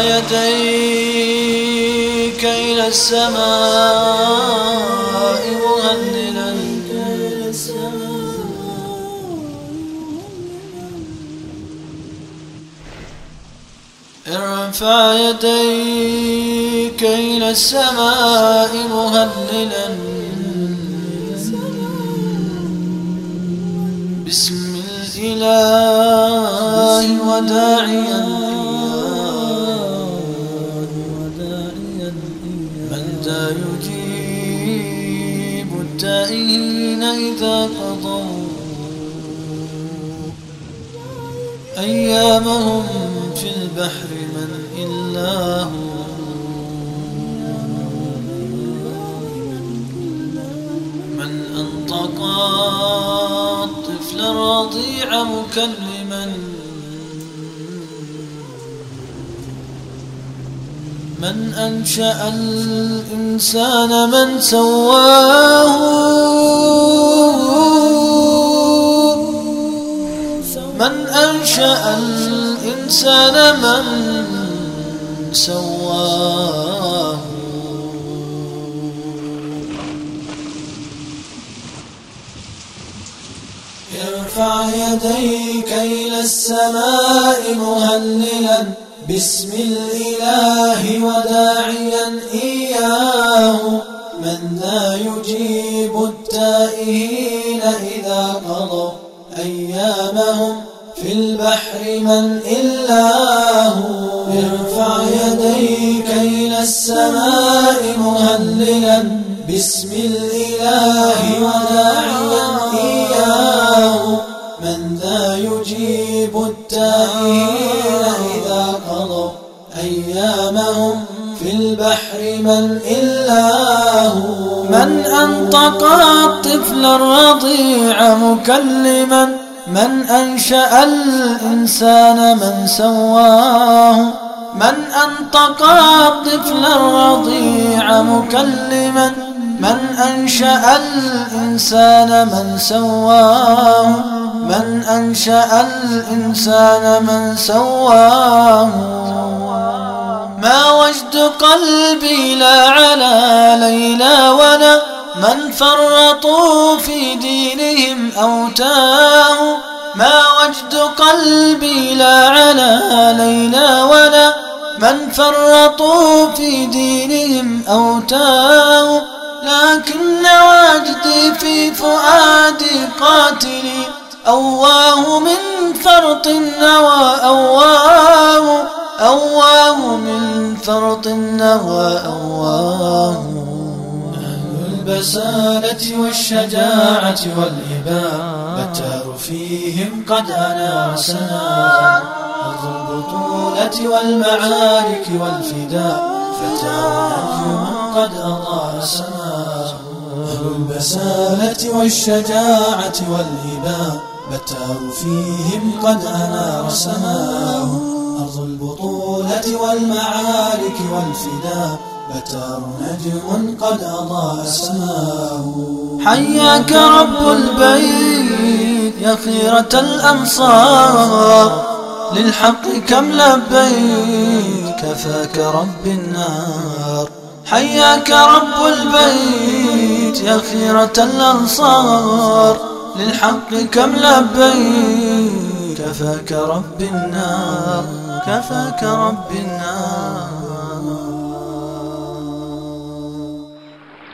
يديك إلى السماء مهللا ارفع يديك إلى السماء مهللا بسم الإله وداعيا. من ذا يجيب التائهين إذا قضوا أيامهم في البحر من إلا هو. من أنطق الطفل الرضيع مكلما من أنشأ الإنسان من سواه من أنشأ الإنسان من سواه ارفع يديك إلى السماء مهللا بسم الإله وداعيا إياه. من ذا يجيب التائهين إذا قضوا أيامهم في البحر من إلا هو. ارفع يديك إلى السماء مهللا. بسم الإله وداعيا أيامهم في البحر من إلا هو من أنطق الطفل الرضيع مكلما. من أنشأ الإنسان من سواه. من أنطق الطفل الرضيع مكلما. من أنشأ الإنسان من سواه. من أنشأ الإنسان من سواه. ما وجد قلبي لا على ليلى ولا من فرطوا في دينهم أو تاهوا ما وجد قلبي لا على ليلى ولا من فرطوا في دينهم أو تاهوا لكن وجدي في فؤادي قاتلي أواه من فرط النوى أواه. أواه من فرط النوى أواه. البسالة والشجاعة والإباء بتار فيهم قد أنا أرض البطولة والمعارك والفداء فتى نجم قد أضاء أهل البسالة والشجاعة والإباء بتار فيهم قد أنار سماه أرض والمعارك والفداء بتار نجم قد أضاء سماه حياك رب البيت يا خيرة الأنصار. للحق كم لبيت كفاك رب النار. حياك رب البيت يا خيرة الأنصار. للحق كم لبيت كفاك رب النار. كفاك رب النار